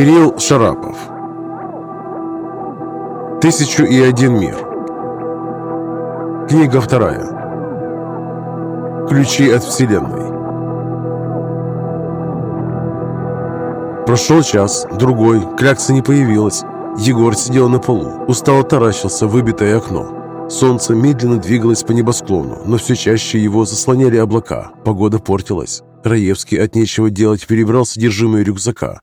Кирилл Шарапов «Тысячу и один мир» Книга вторая Ключи от Вселенной Прошел час, другой, клякса не появилась. Егор сидел на полу, устало таращился в выбитое окно. Солнце медленно двигалось по небосклону, но все чаще его заслоняли облака. Погода портилась. Раевский от нечего делать перебрал содержимое рюкзака.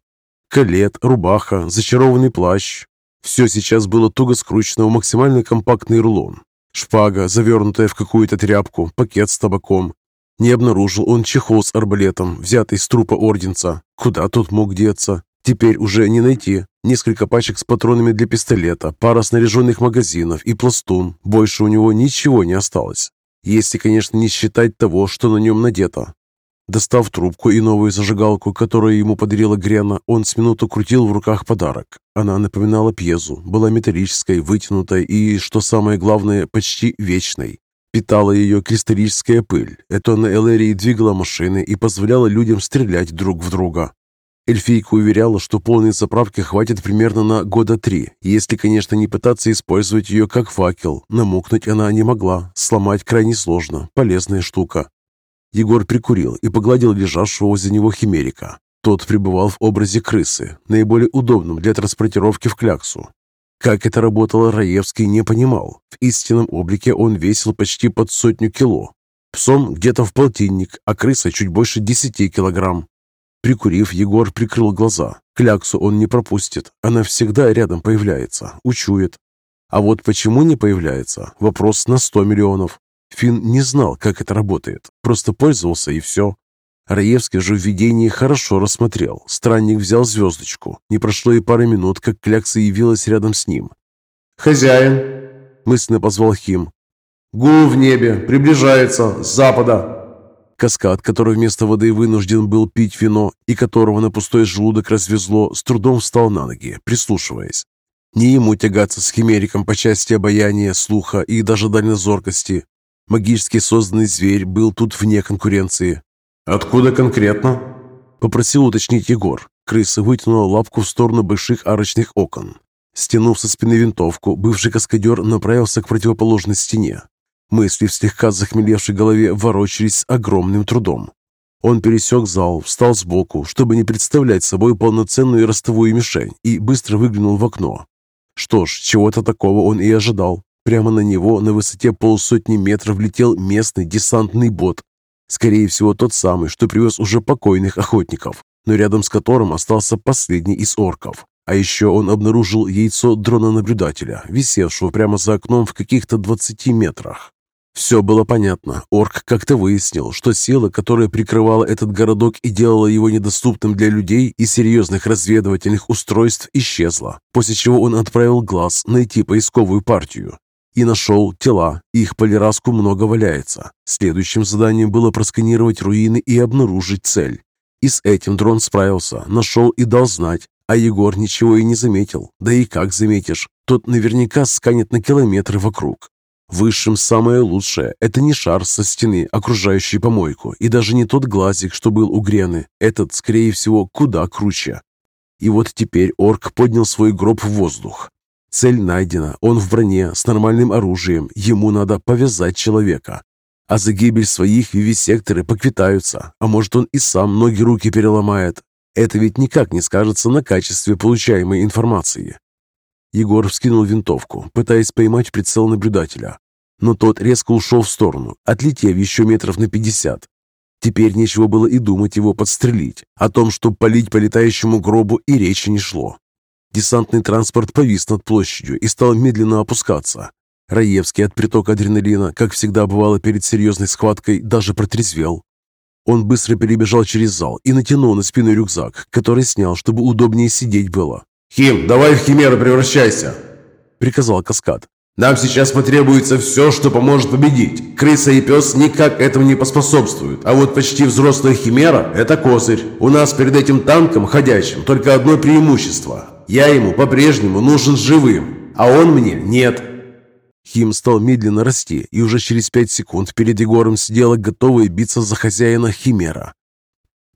Калет, рубаха, зачарованный плащ. Все сейчас было туго скручено в максимально компактный рулон. Шпага, завернутая в какую-то тряпку, пакет с табаком, не обнаружил он чехол с арбалетом, взятый с трупа орденца. Куда тот мог деться? Теперь уже не найти. Несколько пачек с патронами для пистолета, пара снаряженных магазинов и пластун. Больше у него ничего не осталось. Если, конечно, не считать того, что на нем надето. Достав трубку и новую зажигалку, которую ему подарила Грена, он с минуту крутил в руках подарок. Она напоминала пьезу, была металлической, вытянутой и, что самое главное, почти вечной. Питала ее кристаллическая пыль. Это на Элерии двигала машины и позволяла людям стрелять друг в друга. Эльфийка уверяла, что полной заправки хватит примерно на года три, если, конечно, не пытаться использовать ее как факел. Намокнуть она не могла, сломать крайне сложно, полезная штука. Егор прикурил и погладил лежавшего возле него химерика. Тот пребывал в образе крысы, наиболее удобном для транспортировки в кляксу. Как это работало, Раевский не понимал. В истинном облике он весил почти под сотню кило. Псом где-то в полтинник, а крыса чуть больше десяти килограмм. Прикурив, Егор прикрыл глаза. Кляксу он не пропустит. Она всегда рядом появляется, учует. А вот почему не появляется? Вопрос на сто миллионов. Финн не знал, как это работает. Просто пользовался и все. Раевский же в видении хорошо рассмотрел. Странник взял звездочку. Не прошло и пары минут, как клякса явилась рядом с ним. «Хозяин!» – мысленно позвал Хим. «Гул в небе! Приближается! С запада!» Каскад, который вместо воды вынужден был пить вино и которого на пустой желудок развезло, с трудом встал на ноги, прислушиваясь. Не ему тягаться с химериком по части обаяния, слуха и даже дальнозоркости. Магически созданный зверь был тут вне конкуренции. «Откуда конкретно?» – попросил уточнить Егор. Крыса вытянула лапку в сторону больших арочных окон. Стянув со спины винтовку, бывший каскадер направился к противоположной стене. Мысли в слегка захмелевшей голове ворочались с огромным трудом. Он пересек зал, встал сбоку, чтобы не представлять собой полноценную ростовую мишень, и быстро выглянул в окно. Что ж, чего-то такого он и ожидал. Прямо на него на высоте полсотни метров летел местный десантный бот Скорее всего, тот самый, что привез уже покойных охотников, но рядом с которым остался последний из орков. А еще он обнаружил яйцо дрона-наблюдателя, висевшего прямо за окном в каких-то 20 метрах. Все было понятно. Орк как-то выяснил, что сила, которая прикрывала этот городок и делала его недоступным для людей и серьезных разведывательных устройств, исчезла, после чего он отправил глаз найти поисковую партию. И нашел тела, их по Лераску много валяется. Следующим заданием было просканировать руины и обнаружить цель. И с этим дрон справился, нашел и дал знать, а Егор ничего и не заметил. Да и как заметишь, тот наверняка сканет на километры вокруг. Высшим самое лучшее – это не шар со стены, окружающий помойку, и даже не тот глазик, что был у Грены. Этот, скорее всего, куда круче. И вот теперь орк поднял свой гроб в воздух, Цель найдена, он в броне, с нормальным оружием, ему надо повязать человека. А за гибель своих вивисекторы поквитаются, а может он и сам ноги руки переломает. Это ведь никак не скажется на качестве получаемой информации. Егор вскинул винтовку, пытаясь поймать прицел наблюдателя. Но тот резко ушел в сторону, отлетев еще метров на пятьдесят. Теперь нечего было и думать его подстрелить. О том, чтобы полить по летающему гробу, и речи не шло. Десантный транспорт повис над площадью и стал медленно опускаться. Раевский от притока адреналина, как всегда бывало перед серьезной схваткой, даже протрезвел. Он быстро перебежал через зал и натянул на спину рюкзак, который снял, чтобы удобнее сидеть было. «Хим, давай в химеру превращайся!» – приказал Каскад. «Нам сейчас потребуется все, что поможет победить. Крыса и пес никак этому не поспособствуют, а вот почти взрослая химера – это козырь. У нас перед этим танком ходячим только одно преимущество я ему по-прежнему нужен живым, а он мне нет». Хим стал медленно расти, и уже через пять секунд перед Егором сидела готовая биться за хозяина Химера.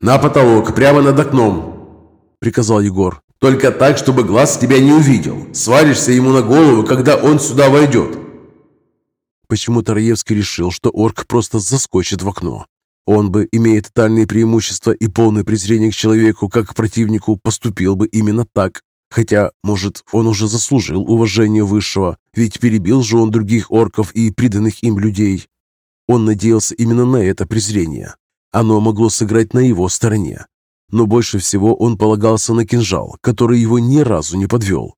«На потолок, прямо над окном!» — приказал Егор. Только так, чтобы глаз тебя не увидел. Свалишься ему на голову, когда он сюда войдет. Почему-то Раевский решил, что орк просто заскочит в окно. Он бы, имея тотальные преимущества и полное презрение к человеку, как к противнику, поступил бы именно так. Хотя, может, он уже заслужил уважение высшего, ведь перебил же он других орков и приданных им людей. Он надеялся именно на это презрение. Оно могло сыграть на его стороне. Но больше всего он полагался на кинжал, который его ни разу не подвел.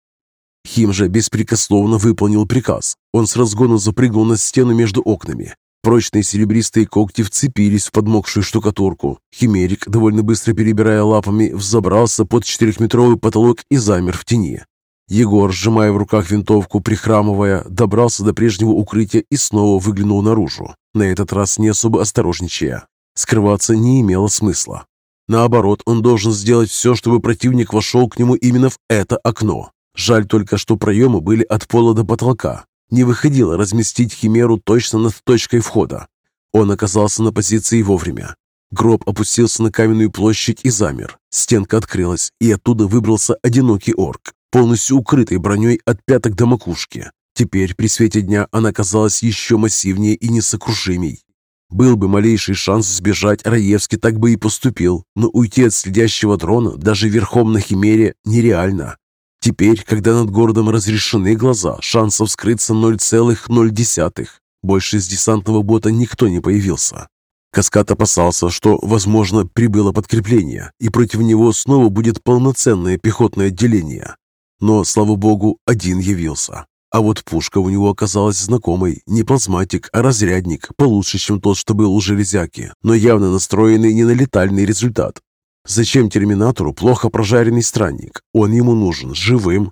Хим же беспрекословно выполнил приказ. Он с разгону запрыгнул на стену между окнами. Прочные серебристые когти вцепились в подмокшую штукатурку. Химерик, довольно быстро перебирая лапами, взобрался под четырехметровый потолок и замер в тени. Егор, сжимая в руках винтовку, прихрамывая, добрался до прежнего укрытия и снова выглянул наружу, на этот раз не особо осторожничая. Скрываться не имело смысла. Наоборот, он должен сделать все, чтобы противник вошел к нему именно в это окно. Жаль только, что проемы были от пола до потолка. Не выходило разместить химеру точно над точкой входа. Он оказался на позиции вовремя. Гроб опустился на каменную площадь и замер. Стенка открылась, и оттуда выбрался одинокий орк, полностью укрытый броней от пяток до макушки. Теперь при свете дня она казалась еще массивнее и несокрушимей. Был бы малейший шанс сбежать, Раевский так бы и поступил, но уйти от следящего дрона даже верхом на Химере нереально. Теперь, когда над городом разрешены глаза, шансов скрыться 0,0. Больше из десантного бота никто не появился. Каскад опасался, что, возможно, прибыло подкрепление, и против него снова будет полноценное пехотное отделение. Но, слава богу, один явился. А вот пушка у него оказалась знакомой. Не плазматик, а разрядник, получше, чем тот, что был у железяки, но явно настроенный не на летальный результат. Зачем терминатору плохо прожаренный странник? Он ему нужен живым.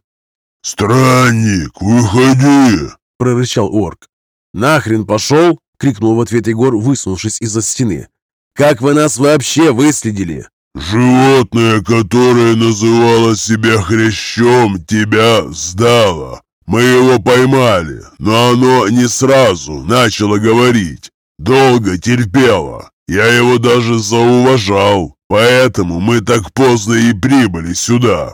«Странник, выходи!» – прорычал орк. «Нахрен пошел?» – крикнул в ответ Егор, высунувшись из-за стены. «Как вы нас вообще выследили?» «Животное, которое называло себя хрящом, тебя сдало. Мы его поймали, но оно не сразу начало говорить. Долго терпело. Я его даже зауважал, поэтому мы так поздно и прибыли сюда».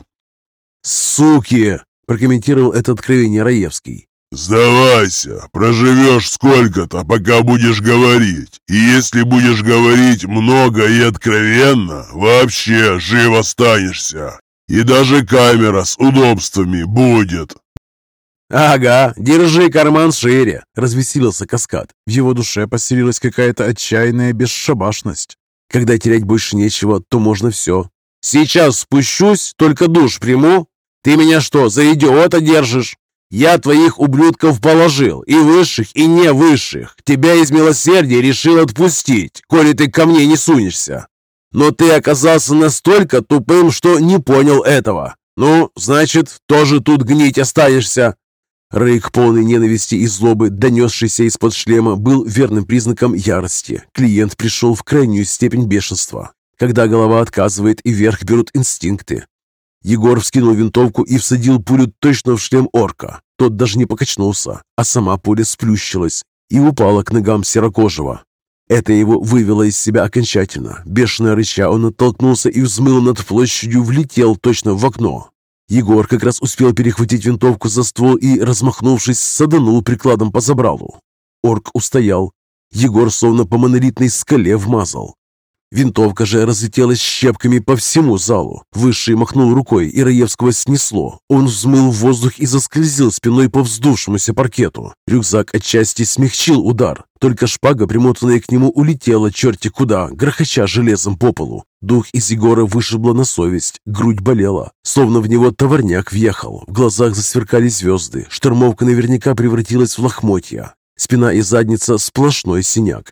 «Суки!» – прокомментировал это откровение Раевский. «Сдавайся, проживешь сколько-то, пока будешь говорить. И если будешь говорить много и откровенно, вообще жив останешься. И даже камера с удобствами будет. «Ага, держи карман шире!» – развеселился Каскад. В его душе поселилась какая-то отчаянная бесшабашность. Когда терять больше нечего, то можно все. «Сейчас спущусь, только душ приму. Ты меня что, за идиота держишь? Я твоих ублюдков положил, и высших, и не высших. Тебя из милосердия решил отпустить, коли ты ко мне не сунешься. Но ты оказался настолько тупым, что не понял этого. Ну, значит, тоже тут гнить останешься. Рейк, полный ненависти и злобы, донесшийся из-под шлема, был верным признаком ярости. Клиент пришел в крайнюю степень бешенства. Когда голова отказывает и вверх берут инстинкты. Егор вскинул винтовку и всадил пулю точно в шлем орка. Тот даже не покачнулся, а сама пуля сплющилась и упала к ногам серокожего. Это его вывело из себя окончательно. Бешеное рыча он оттолкнулся и взмыл над площадью, влетел точно в окно. Егор как раз успел перехватить винтовку за ствол и, размахнувшись, саданул прикладом по забралу. Орк устоял. Егор словно по монолитной скале вмазал. Винтовка же разлетелась щепками по всему залу. Высший махнул рукой, и Раевского снесло. Он взмыл воздух и заскользил спиной по вздувшемуся паркету. Рюкзак отчасти смягчил удар. Только шпага, примотанная к нему, улетела черти куда, грохоча железом по полу. Дух из Егора вышибло на совесть, грудь болела, словно в него товарняк въехал. В глазах засверкали звезды, штормовка наверняка превратилась в лохмотья. Спина и задница – сплошной синяк.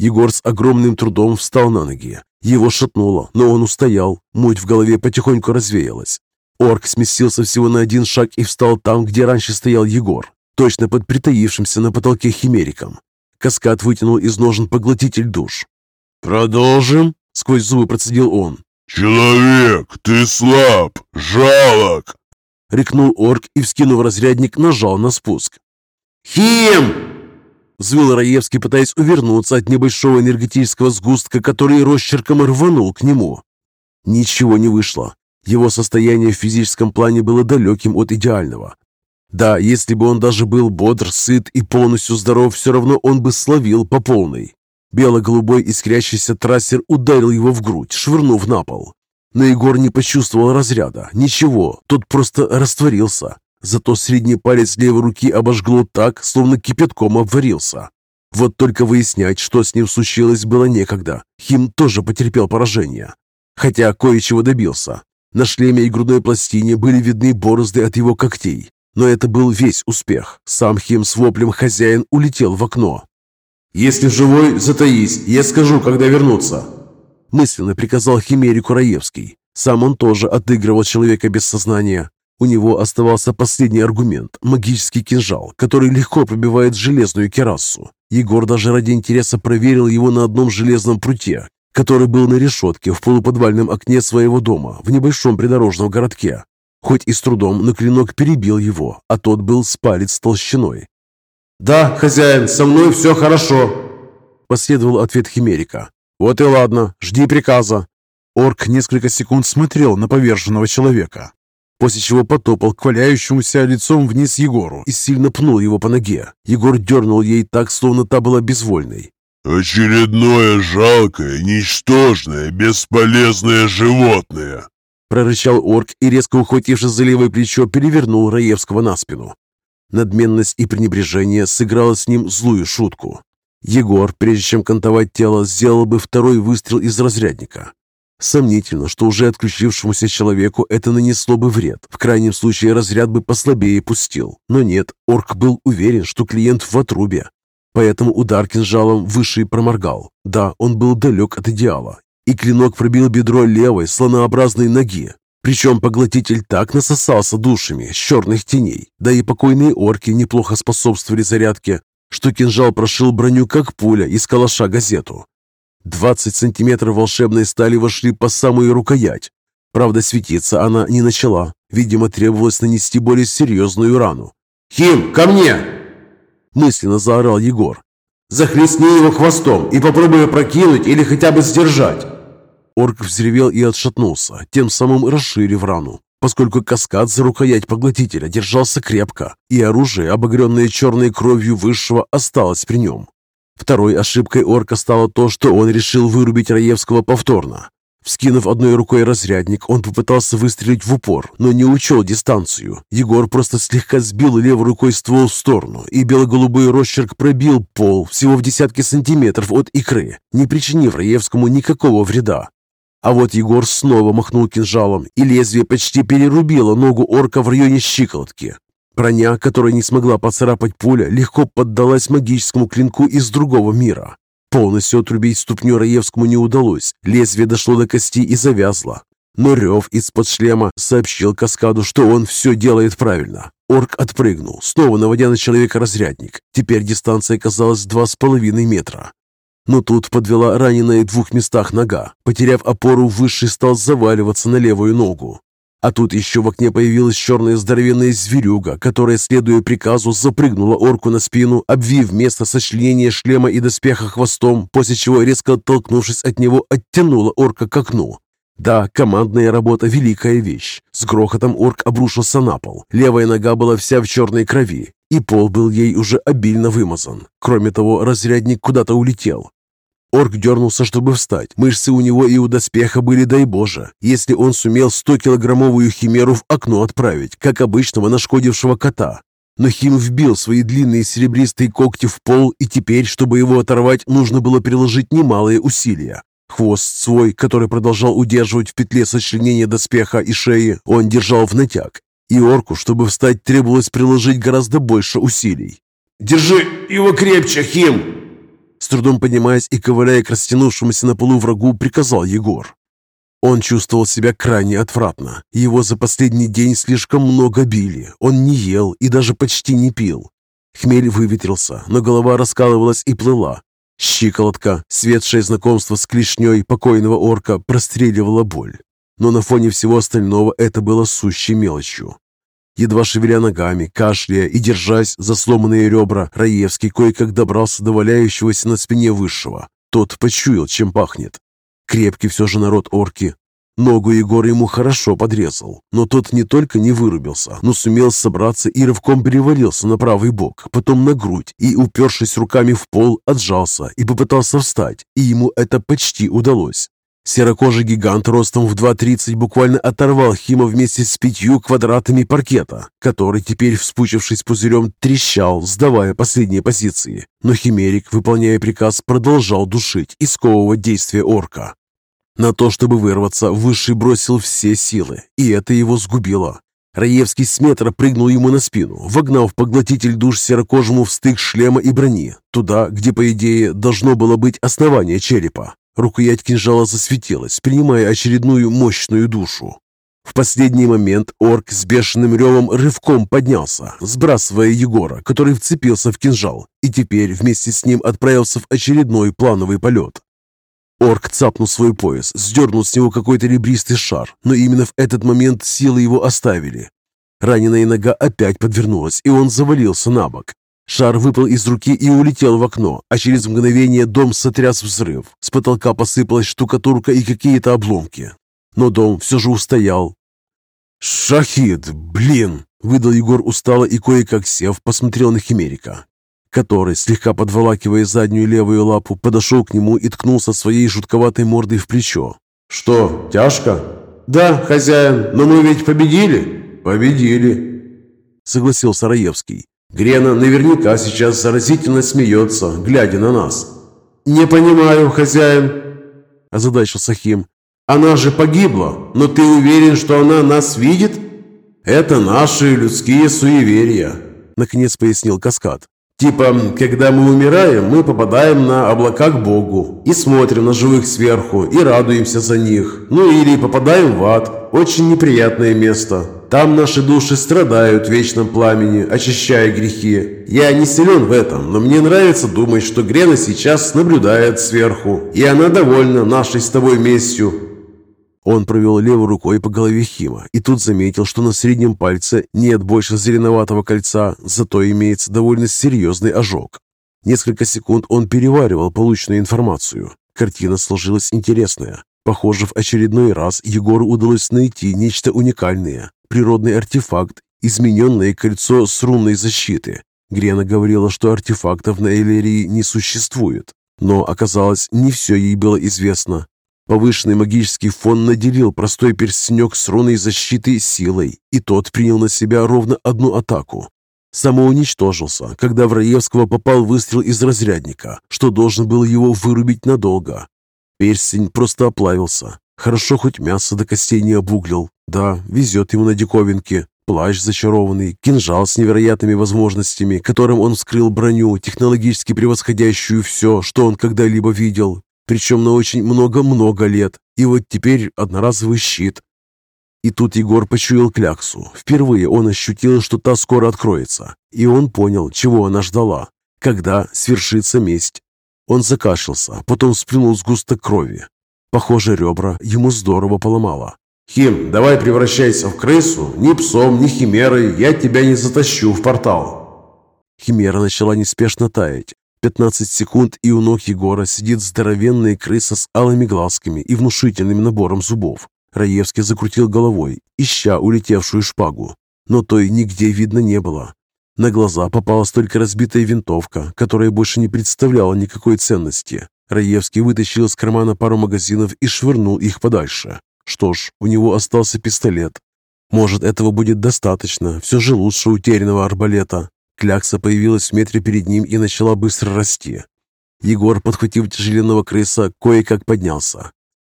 Егор с огромным трудом встал на ноги. Его шатнуло, но он устоял. Муть в голове потихоньку развеялась. Орк сместился всего на один шаг и встал там, где раньше стоял Егор, точно под притаившимся на потолке химериком. Каскад вытянул из ножен поглотитель душ. «Продолжим?» — сквозь зубы процедил он. «Человек, ты слаб, жалок!» — рикнул орк и, вскинув разрядник, нажал на спуск. «Хим!» Взвыл Раевский, пытаясь увернуться от небольшого энергетического сгустка, который росчерком рванул к нему. Ничего не вышло. Его состояние в физическом плане было далеким от идеального. Да, если бы он даже был бодр, сыт и полностью здоров, все равно он бы словил по полной. Бело-голубой искрящийся трассер ударил его в грудь, швырнув на пол. Но Егор не почувствовал разряда, ничего, тот просто растворился. Зато средний палец левой руки обожгло так, словно кипятком обварился. Вот только выяснять, что с ним случилось, было некогда. Хим тоже потерпел поражение. Хотя кое-чего добился. На шлеме и грудной пластине были видны борозды от его когтей. Но это был весь успех. Сам Хим с воплем хозяин улетел в окно. «Если живой, затаись, я скажу, когда вернуться», мысленно приказал Химерику Раевский. Сам он тоже отыгрывал человека без сознания. У него оставался последний аргумент – магический кинжал, который легко пробивает железную керасу. Егор даже ради интереса проверил его на одном железном пруте, который был на решетке в полуподвальном окне своего дома в небольшом придорожном городке. Хоть и с трудом, но клинок перебил его, а тот был с палец толщиной. «Да, хозяин, со мной все хорошо», – последовал ответ Химерика. «Вот и ладно, жди приказа». Орк несколько секунд смотрел на поверженного человека, после чего потопал к валяющемуся лицом вниз Егору и сильно пнул его по ноге. Егор дернул ей так, словно та была безвольной. «Очередное жалкое, ничтожное, бесполезное животное!» Прорычал орк и, резко ухватившись за левое плечо, перевернул Раевского на спину. Надменность и пренебрежение сыграло с ним злую шутку. Егор, прежде чем кантовать тело, сделал бы второй выстрел из разрядника. Сомнительно, что уже отключившемуся человеку это нанесло бы вред. В крайнем случае разряд бы послабее пустил. Но нет, орк был уверен, что клиент в отрубе. Поэтому удар кинжалом выше проморгал. Да, он был далек от идеала. И клинок пробил бедро левой слонообразной ноги. Причем поглотитель так насосался душами с черных теней, да и покойные орки неплохо способствовали зарядке, что кинжал прошил броню, как пуля из калаша газету. 20 сантиметров волшебной стали вошли по самую рукоять. Правда, светиться она не начала. Видимо, требовалось нанести более серьезную рану. «Хим, ко мне!» Мысленно заорал Егор. «Захлестни его хвостом и попробуй прокинуть или хотя бы сдержать!» Орк взревел и отшатнулся, тем самым расширив рану, поскольку каскад за рукоять поглотителя держался крепко, и оружие, обогренное черной кровью высшего, осталось при нем. Второй ошибкой орка стало то, что он решил вырубить Раевского повторно. Вскинув одной рукой разрядник, он попытался выстрелить в упор, но не учел дистанцию. Егор просто слегка сбил левой рукой ствол в сторону, и бело-голубой росчерк пробил пол всего в десятки сантиметров от икры, не причинив Раевскому никакого вреда. А вот Егор снова махнул кинжалом, и лезвие почти перерубило ногу орка в районе щиколотки. Броня, которая не смогла поцарапать пуля, легко поддалась магическому клинку из другого мира. Полностью отрубить ступню Раевскому не удалось, лезвие дошло до кости и завязло. Но рев из-под шлема сообщил каскаду, что он все делает правильно. Орк отпрыгнул, снова наводя на человека разрядник. Теперь дистанция казалась два с половиной метра. Но тут подвела раненая в двух местах нога. Потеряв опору, Высший стал заваливаться на левую ногу. А тут еще в окне появилась черная здоровенная зверюга, которая, следуя приказу, запрыгнула орку на спину, обвив место сочленения шлема и доспеха хвостом, после чего, резко оттолкнувшись от него, оттянула орка к окну. Да, командная работа – великая вещь. С грохотом орк обрушился на пол. Левая нога была вся в черной крови, и пол был ей уже обильно вымазан. Кроме того, разрядник куда-то улетел. Орк дернулся, чтобы встать. Мышцы у него и у доспеха были, дай боже, если он сумел 100-килограммовую химеру в окно отправить, как обычного нашкодившего кота. Но Хим вбил свои длинные серебристые когти в пол, и теперь, чтобы его оторвать, нужно было приложить немалые усилия. Хвост свой, который продолжал удерживать в петле сочленения доспеха и шеи, он держал в натяг. И орку, чтобы встать, требовалось приложить гораздо больше усилий. «Держи его крепче, Хим!» С трудом поднимаясь и ковыляя к растянувшемуся на полу врагу, приказал Егор. Он чувствовал себя крайне отвратно. Его за последний день слишком много били. Он не ел и даже почти не пил. Хмель выветрился, но голова раскалывалась и плыла. Щиколотка, светшее знакомство с клешней покойного орка, простреливала боль. Но на фоне всего остального это было сущей мелочью. Едва шевеля ногами, кашляя и держась за сломанные ребра, Раевский кое-как добрался до валяющегося на спине высшего. Тот почуял, чем пахнет. Крепкий все же народ орки. Ногу Егор ему хорошо подрезал, но тот не только не вырубился, но сумел собраться и рывком перевалился на правый бок, потом на грудь и, упершись руками в пол, отжался и попытался встать, и ему это почти удалось. Серокожий гигант ростом в 2.30 буквально оторвал Хима вместе с пятью квадратами паркета, который теперь, вспучившись пузырем, трещал, сдавая последние позиции. Но Химерик, выполняя приказ, продолжал душить и сковывать действия орка. На то, чтобы вырваться, Высший бросил все силы, и это его сгубило. Раевский с метра прыгнул ему на спину, вогнал в поглотитель душ серокожему в стык шлема и брони, туда, где, по идее, должно было быть основание черепа. Рукоять кинжала засветилась, принимая очередную мощную душу. В последний момент орк с бешеным ревом рывком поднялся, сбрасывая Егора, который вцепился в кинжал, и теперь вместе с ним отправился в очередной плановый полет. Орк цапнул свой пояс, сдернул с него какой-то ребристый шар, но именно в этот момент силы его оставили. Раненая нога опять подвернулась, и он завалился на бок. Шар выпал из руки и улетел в окно, а через мгновение дом сотряс взрыв. С потолка посыпалась штукатурка и какие-то обломки. Но дом все же устоял. «Шахид, блин!» — выдал Егор устало и кое-как сев, посмотрел на Химерика который, слегка подволакивая заднюю левую лапу, подошел к нему и ткнулся своей жутковатой мордой в плечо. «Что, тяжко?» «Да, хозяин, но мы ведь победили?» «Победили», — согласился Раевский. «Грена наверняка сейчас заразительно смеется, глядя на нас». «Не понимаю, хозяин», — озадачился Хим. «Она же погибла, но ты уверен, что она нас видит?» «Это наши людские суеверия», — наконец пояснил Каскад. Типа, когда мы умираем, мы попадаем на облака к Богу и смотрим на живых сверху и радуемся за них. Ну или попадаем в ад. Очень неприятное место. Там наши души страдают в вечном пламени, очищая грехи. Я не силен в этом, но мне нравится думать, что Грена сейчас наблюдает сверху, и она довольна нашей с тобой местью. Он провел левой рукой по голове Хима и тут заметил, что на среднем пальце нет больше зеленоватого кольца, зато имеется довольно серьезный ожог. Несколько секунд он переваривал полученную информацию. Картина сложилась интересная. Похоже, в очередной раз Егору удалось найти нечто уникальное. Природный артефакт, измененное кольцо с рунной защиты. Грена говорила, что артефактов на Элерии не существует. Но оказалось, не все ей было известно. Повышенный магический фон наделил простой перстенек с руной защиты силой, и тот принял на себя ровно одну атаку. Самоуничтожился, когда в Раевского попал выстрел из разрядника, что должен был его вырубить надолго. Перстень просто оплавился. Хорошо хоть мясо до костей не обуглил. Да, везет ему на диковинке. Плащ зачарованный, кинжал с невероятными возможностями, которым он вскрыл броню, технологически превосходящую все, что он когда-либо видел, причем на очень много-много лет. И вот теперь одноразовый щит. И тут Егор почуял кляксу. Впервые он ощутил, что та скоро откроется. И он понял, чего она ждала. Когда свершится месть. Он закашлялся, потом сплюнул сгусток крови. Похоже, ребра ему здорово поломало. «Хим, давай превращайся в крысу. Ни псом, ни химерой я тебя не затащу в портал». Химера начала неспешно таять, 15 секунд, и у ног Егора сидит здоровенная крыса с алыми глазками и внушительным набором зубов. Раевский закрутил головой, ища улетевшую шпагу, но той нигде видно не было. На глаза попалась только разбитая винтовка, которая больше не представляла никакой ценности. Раевский вытащил из кармана пару магазинов и швырнул их подальше. Что ж, у него остался пистолет. Может, этого будет достаточно, все же лучше утерянного арбалета. Клякса появилась в метре перед ним и начала быстро расти. Егор, подхватив тяжеленного крыса, кое-как поднялся.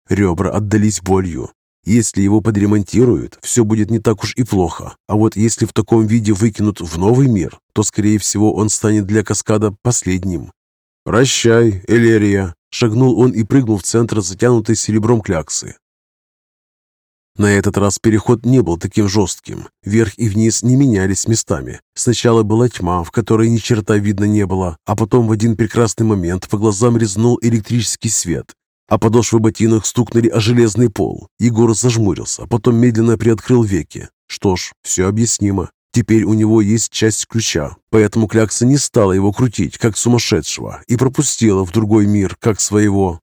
Ребра отдались болью. Если его подремонтируют, все будет не так уж и плохо. А вот если в таком виде выкинут в новый мир, то, скорее всего, он станет для каскада последним. «Прощай, Элерия!» Шагнул он и прыгнул в центр затянутой серебром кляксы. На этот раз переход не был таким жестким. Вверх и вниз не менялись местами. Сначала была тьма, в которой ни черта видно не было, а потом в один прекрасный момент по глазам резнул электрический свет, а подошвы ботинок стукнули о железный пол. Егор зажмурился, потом медленно приоткрыл веки. Что ж, все объяснимо. Теперь у него есть часть ключа, поэтому Клякса не стала его крутить, как сумасшедшего, и пропустила в другой мир, как своего.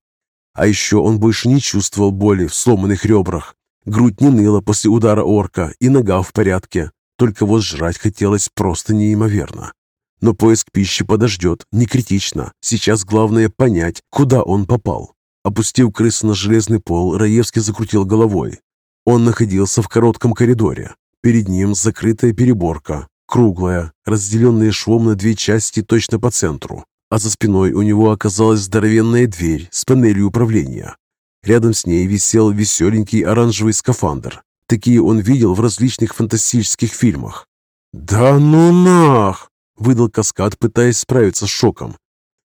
А еще он больше не чувствовал боли в сломанных ребрах. Грудь не ныла после удара орка, и нога в порядке. Только вот жрать хотелось просто неимоверно. Но поиск пищи подождет, не критично. Сейчас главное понять, куда он попал. Опустив крысу на железный пол, Раевский закрутил головой. Он находился в коротком коридоре. Перед ним закрытая переборка, круглая, разделенная швом на две части точно по центру. А за спиной у него оказалась здоровенная дверь с панелью управления. Рядом с ней висел веселенький оранжевый скафандр. Такие он видел в различных фантастических фильмах. «Да ну нах!» – выдал каскад, пытаясь справиться с шоком.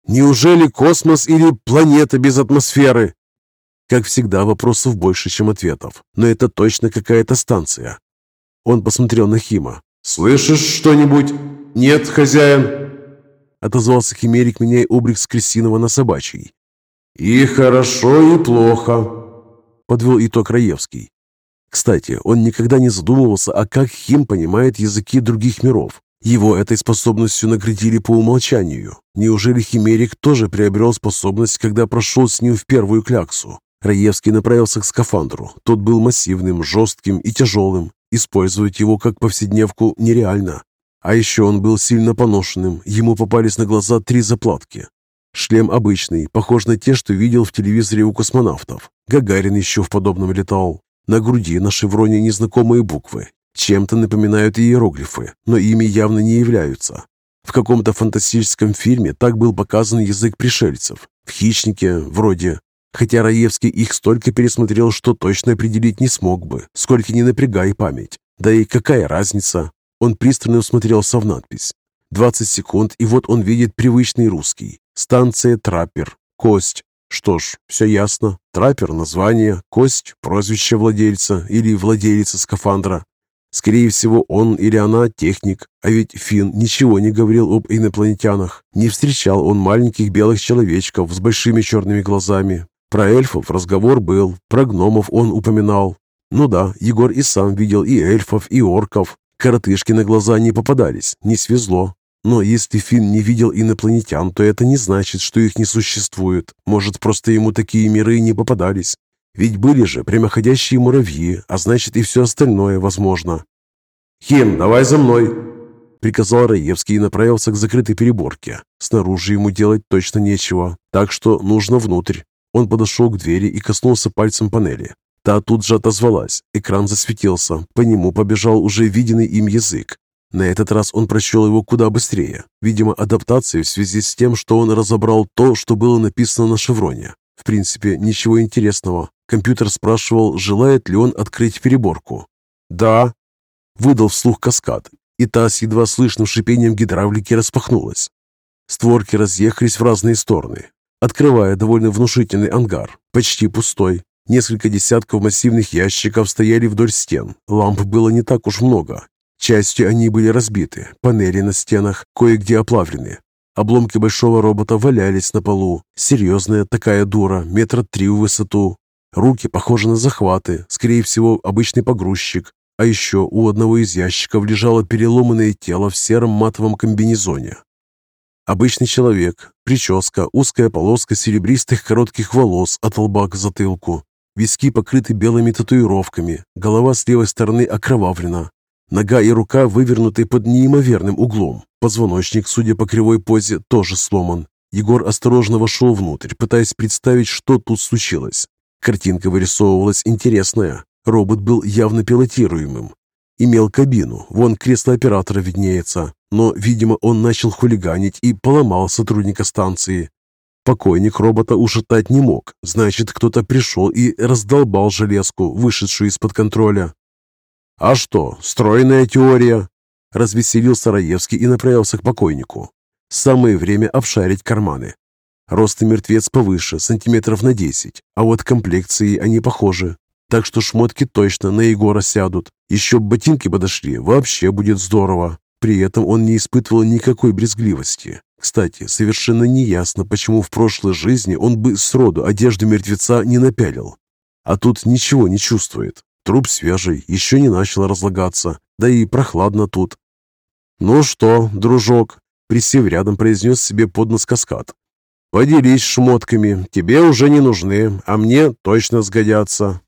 «Неужели космос или планета без атмосферы?» Как всегда, вопросов больше, чем ответов. Но это точно какая-то станция. Он посмотрел на Хима. «Слышишь что-нибудь?» «Нет, хозяин». Отозвался Химерик, меняя облик с крысиного на собачий. «И хорошо, и плохо», — подвел итог Раевский. Кстати, он никогда не задумывался, а как Хим понимает языки других миров. Его этой способностью наградили по умолчанию. Неужели Химерик тоже приобрел способность, когда прошел с ним в первую кляксу? Раевский направился к скафандру. Тот был массивным, жестким и тяжелым. Использовать его как повседневку нереально. А еще он был сильно поношенным. Ему попались на глаза три заплатки. Шлем обычный, похож на те, что видел в телевизоре у космонавтов. Гагарин еще в подобном летал. На груди на шевроне незнакомые буквы. Чем-то напоминают иероглифы, но ими явно не являются. В каком-то фантастическом фильме так был показан язык пришельцев. В «Хищнике» вроде. Хотя Раевский их столько пересмотрел, что точно определить не смог бы, сколько не напрягай память. Да и какая разница? Он пристально усмотрелся в надпись. 20 секунд, и вот он видит привычный русский. Станция «Траппер». Кость. Что ж, все ясно. Траппер – название, кость – прозвище владельца или владелица скафандра. Скорее всего, он или она техник, а ведь Финн ничего не говорил об инопланетянах. Не встречал он маленьких белых человечков с большими черными глазами. Про эльфов разговор был, про гномов он упоминал. Ну да, Егор и сам видел и эльфов, и орков. Коротышки на глаза не попадались, не свезло. Но если Финн не видел инопланетян, то это не значит, что их не существует. Может, просто ему такие миры не попадались. Ведь были же прямоходящие муравьи, а значит и все остальное возможно. «Хим, давай за мной!» Приказал Раевский и направился к закрытой переборке. Снаружи ему делать точно нечего, так что нужно внутрь. Он подошел к двери и коснулся пальцем панели. Та тут же отозвалась. Экран засветился. По нему побежал уже виденный им язык. На этот раз он прочел его куда быстрее. Видимо, адаптация в связи с тем, что он разобрал то, что было написано на шевроне. В принципе, ничего интересного. Компьютер спрашивал, желает ли он открыть переборку. «Да», — выдал вслух каскад, и та с едва слышным шипением гидравлики распахнулась. Створки разъехались в разные стороны, открывая довольно внушительный ангар, почти пустой. Несколько десятков массивных ящиков стояли вдоль стен. Ламп было не так уж много, Частью они были разбиты, панели на стенах кое-где оплавлены. Обломки большого робота валялись на полу. Серьезная такая дура, метра три в высоту. Руки похожи на захваты, скорее всего, обычный погрузчик. А еще у одного из ящиков лежало переломанное тело в сером матовом комбинезоне. Обычный человек, прическа, узкая полоска серебристых коротких волос от лба к затылку. Виски покрыты белыми татуировками, голова с левой стороны окровавлена, Нога и рука вывернуты под неимоверным углом. Позвоночник, судя по кривой позе, тоже сломан. Егор осторожно вошел внутрь, пытаясь представить, что тут случилось. Картинка вырисовывалась интересная. Робот был явно пилотируемым. Имел кабину, вон кресло оператора виднеется. Но, видимо, он начал хулиганить и поломал сотрудника станции. Покойник робота ушатать не мог, значит, кто-то пришел и раздолбал железку, вышедшую из-под контроля. «А что, стройная теория?» Развеселился Раевский и направился к покойнику. Самое время обшарить карманы. Рост мертвец повыше, сантиметров на 10, а вот комплекции они похожи. Так что шмотки точно на Егора сядут. Еще ботинки подошли, вообще будет здорово. При этом он не испытывал никакой брезгливости. Кстати, совершенно неясно, почему в прошлой жизни он бы сроду одежду мертвеца не напялил. А тут ничего не чувствует. Труп свежий, еще не начал разлагаться, да и прохладно тут. «Ну что, дружок?» — присев рядом, произнес себе под нос каскад. Поделись шмотками. Тебе уже не нужны, а мне точно сгодятся.